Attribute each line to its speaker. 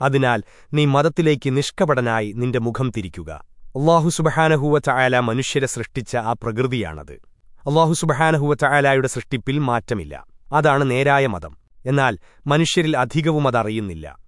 Speaker 1: അതിനാൽ നീ മതത്തിലേക്ക് നിഷ്കപടനായി നിന്റെ മുഖം തിരിക്കുക. അള്ളാഹു സുബഹാനഹുവ ചായാല മനുഷ്യരെ സൃഷ്ടിച്ച ആ പ്രകൃതിയാണത്. അള്ളാഹു സുബഹാനഹുവ ചായാലയുടെ സൃഷ്ടിപ്പിൽ മാറ്റമില്ല. അതാണ് നേരായ മതം. എന്നാൽ മനുഷ്യരിൽ അധികവും അതറിയുന്നില്ല.